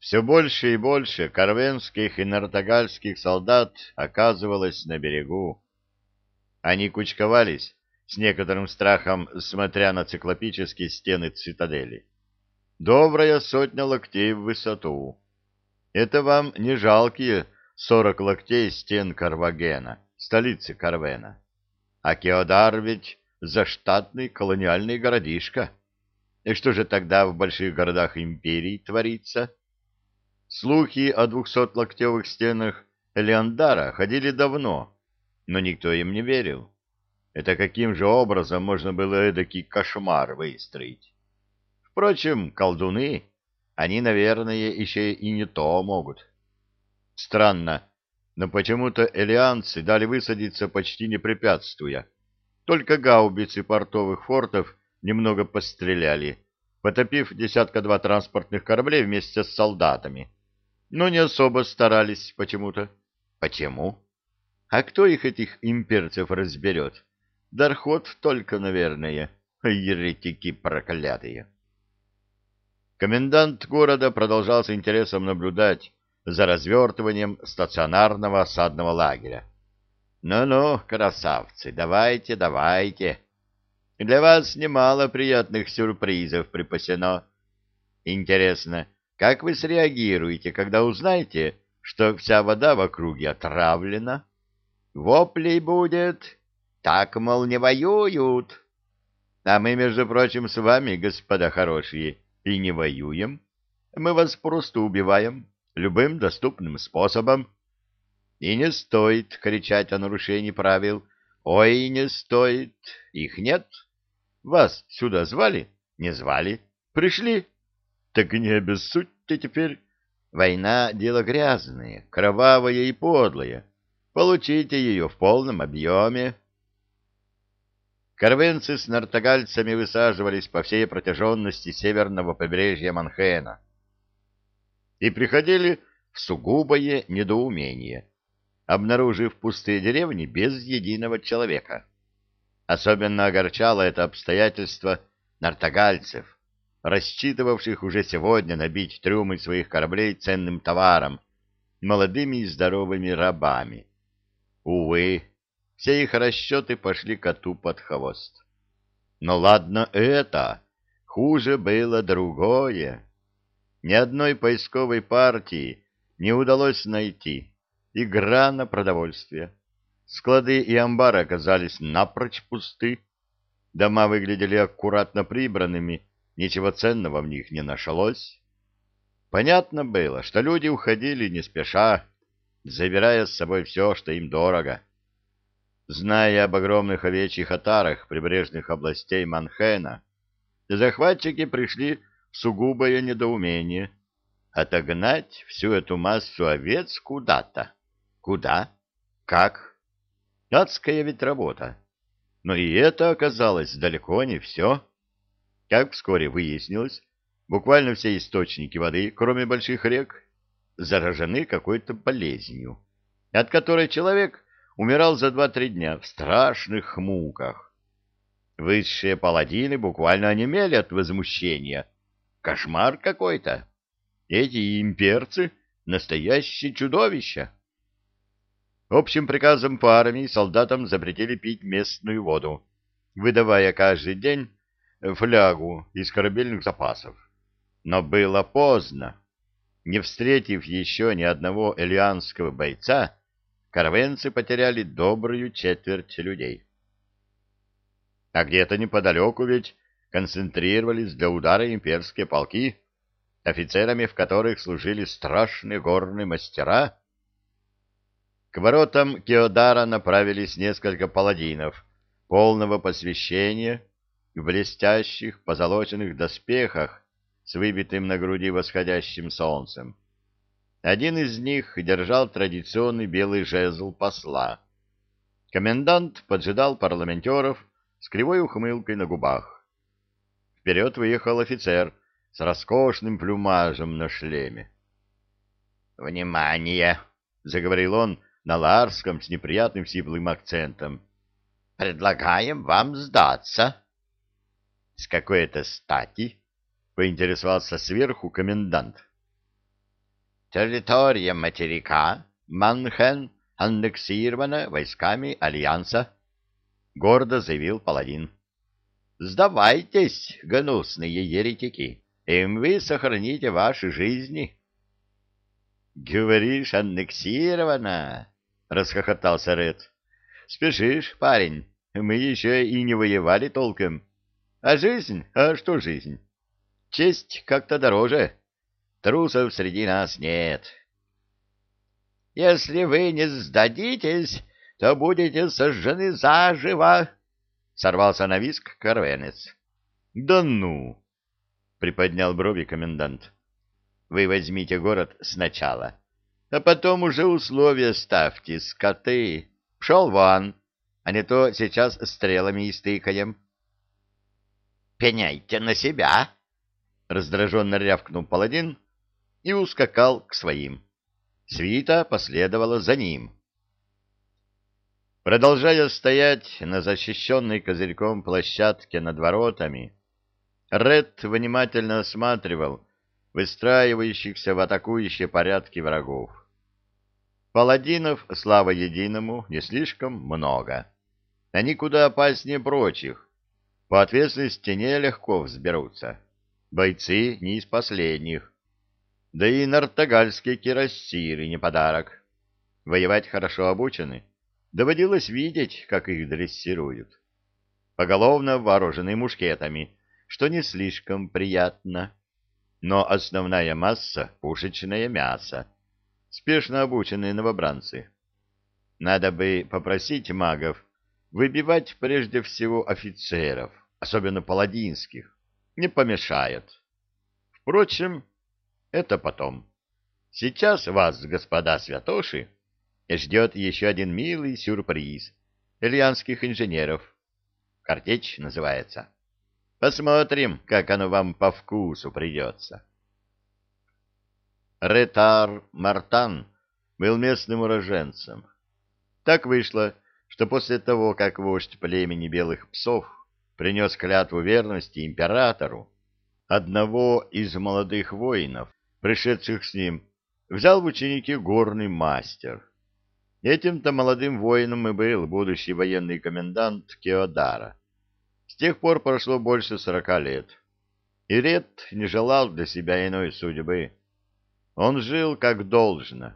Все больше и больше карвенских и нартагальских солдат оказывалось на берегу. Они кучковались, с некоторым страхом смотря на циклопические стены цитадели. Добрая сотня локтей в высоту. Это вам не жалкие сорок локтей стен Карвагена, столицы Карвена. А Кеодар ведь заштатный колониальный городишко. И что же тогда в больших городах империи творится? Слухи о двухсотлоктевых стенах Элеандара ходили давно, но никто им не верил. Это каким же образом можно было эдакий кошмар выстроить? Впрочем, колдуны, они, наверное, еще и не то могут. Странно, но почему-то элианцы дали высадиться почти не препятствуя. Только гаубицы портовых фортов немного постреляли, потопив десятка-два транспортных кораблей вместе с солдатами но не особо старались почему-то. Почему? А кто их, этих имперцев, разберет? Дархот только, наверное, еретики проклятые. Комендант города продолжал с интересом наблюдать за развертыванием стационарного осадного лагеря. «Ну-ну, красавцы, давайте, давайте. Для вас немало приятных сюрпризов припасено. Интересно, как вы среагируете, когда узнаете, что вся вода в округе отравлена? Воплей будет. Так, мол, не воюют. А мы, между прочим, с вами, господа хорошие, и не воюем. Мы вас просто убиваем любым доступным способом. И не стоит кричать о нарушении правил. Ой, не стоит. Их нет. Вас сюда звали? Не звали. Пришли? Так не обессудьте теперь. Война — дело грязное, кровавое и подлое. Получите ее в полном объеме. Карвенцы с нартогальцами высаживались по всей протяженности северного побережья Манхэна и приходили в сугубое недоумение, обнаружив пустые деревни без единого человека. Особенно огорчало это обстоятельство нартогальцев, рассчитывавших уже сегодня набить трюмы своих кораблей ценным товаром, молодыми и здоровыми рабами. Увы, все их расчеты пошли коту под хвост. Но ладно это, хуже было другое. Ни одной поисковой партии не удалось найти. Игра на продовольствие. Склады и амбары оказались напрочь пусты. Дома выглядели аккуратно прибранными, ничего ценного в них не нашлось. Понятно было, что люди уходили не спеша, забирая с собой все, что им дорого. Зная об огромных овечьих отарах прибрежных областей Манхэна, захватчики пришли в сугубое недоумение отогнать всю эту массу овец куда-то. Куда? Как? Адская ведь работа. Но и это оказалось далеко не все. Как вскоре выяснилось, буквально все источники воды, кроме больших рек, заражены какой-то болезнью, от которой человек умирал за два-три дня в страшных муках. Высшие паладины буквально онемели от возмущения. Кошмар какой-то. Эти имперцы — настоящие чудовища. Общим приказом по армии солдатам запретили пить местную воду, выдавая каждый день флягу из корабельных запасов. Но было поздно. Не встретив еще ни одного элианского бойца, карвенцы потеряли добрую четверть людей. А где-то неподалеку ведь концентрировались для удара имперские полки, офицерами в которых служили страшные горные мастера. К воротам Кеодара направились несколько паладинов, полного посвящения, в блестящих позолоченных доспехах с выбитым на груди восходящим солнцем. Один из них держал традиционный белый жезл посла. Комендант поджидал парламентеров с кривой ухмылкой на губах. Вперед выехал офицер с роскошным плюмажем на шлеме. «Внимание!» — заговорил он на ларском с неприятным сиплым акцентом. «Предлагаем вам сдаться». С какой это стати? Поинтересовался сверху комендант. Территория материка Манхен аннексирована войсками Альянса, — гордо заявил паладин. — Сдавайтесь, гнусные еретики, им вы сохраните ваши жизни. — Говоришь, аннексирована? — расхохотался Ред. — Спешишь, парень, мы еще и не воевали толком. А жизнь? А что жизнь? Честь как-то дороже. Трусов среди нас нет. Если вы не сдадитесь, то будете сожжены заживо, — сорвался на виск Карвенец. — Да ну! — приподнял брови комендант. — Вы возьмите город сначала, а потом уже условия ставьте, скоты. Пшел вон, а не то сейчас стрелами истыкаем. — Пеняйте на себя! — раздраженно рявкнул паладин, — и ускакал к своим. Свита последовала за ним. Продолжая стоять на защищенной козырьком площадке над воротами, Ред внимательно осматривал выстраивающихся в атакующие порядки врагов. Паладинов, слава единому, не слишком много. Они куда опаснее прочих. По ответственной стене легко взберутся. Бойцы не из последних. Да и нартогальские кирасиры не подарок. Воевать хорошо обучены. Доводилось видеть, как их дрессируют. Поголовно вооружены мушкетами, что не слишком приятно. Но основная масса — пушечное мясо. Спешно обученные новобранцы. Надо бы попросить магов выбивать прежде всего офицеров, особенно паладинских. Не помешает. Впрочем, это потом. Сейчас вас, господа святоши, ждет еще один милый сюрприз ильянских инженеров. Картечь называется. Посмотрим, как оно вам по вкусу придется. Ретар Мартан был местным уроженцем. Так вышло, что после того, как вождь племени белых псов принес клятву верности императору, одного из молодых воинов пришедших с ним, взял в ученики горный мастер. Этим-то молодым воином и был будущий военный комендант Кеодара. С тех пор прошло больше сорока лет. И Ред не желал для себя иной судьбы. Он жил как должно.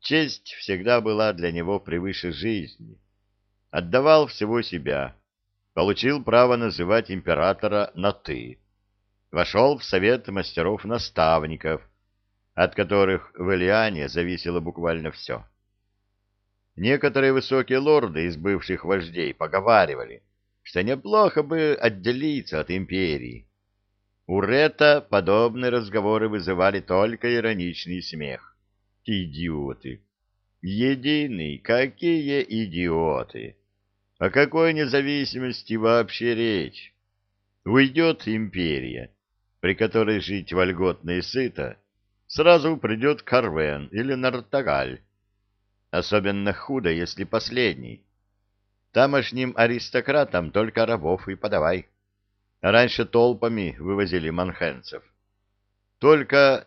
Честь всегда была для него превыше жизни. Отдавал всего себя. Получил право называть императора на «ты» вошел в совет мастеров-наставников, от которых в Элиане зависело буквально все. Некоторые высокие лорды из бывших вождей поговаривали, что неплохо бы отделиться от империи. У Рета подобные разговоры вызывали только ироничный смех. Идиоты! Единый, какие идиоты! О какой независимости вообще речь? Уйдет империя, при которой жить вольготно и сыто, сразу придет Карвен или Нартагаль. Особенно худо, если последний. Тамошним аристократам только рабов и подавай. Раньше толпами вывозили манхенцев. Только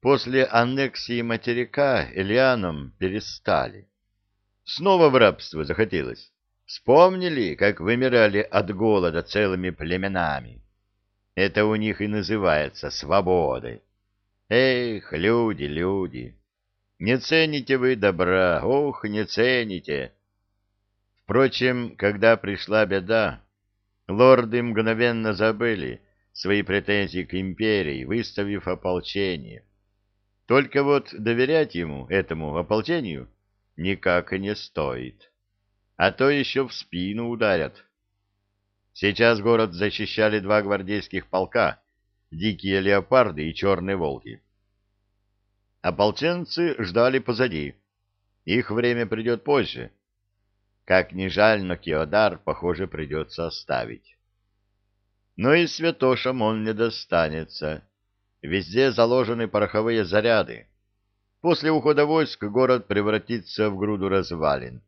после аннексии материка Элианом перестали. Снова в рабство захотелось. Вспомнили, как вымирали от голода целыми племенами. Это у них и называется свободой. Эх, люди, люди, не цените вы добра, ох, не цените. Впрочем, когда пришла беда, лорды мгновенно забыли свои претензии к империи, выставив ополчение. Только вот доверять ему, этому ополчению, никак и не стоит. А то еще в спину ударят. Сейчас город защищали два гвардейских полка — дикие леопарды и черные волки. Ополченцы ждали позади. Их время придет позже. Как ни жаль, но Кеодар, похоже, придется оставить. Но и святошам он не достанется. Везде заложены пороховые заряды. После ухода войск город превратится в груду развалин.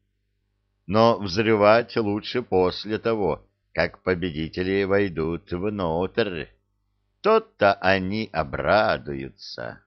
Но взрывать лучше после того, как победители войдут внутрь. То-то они обрадуются.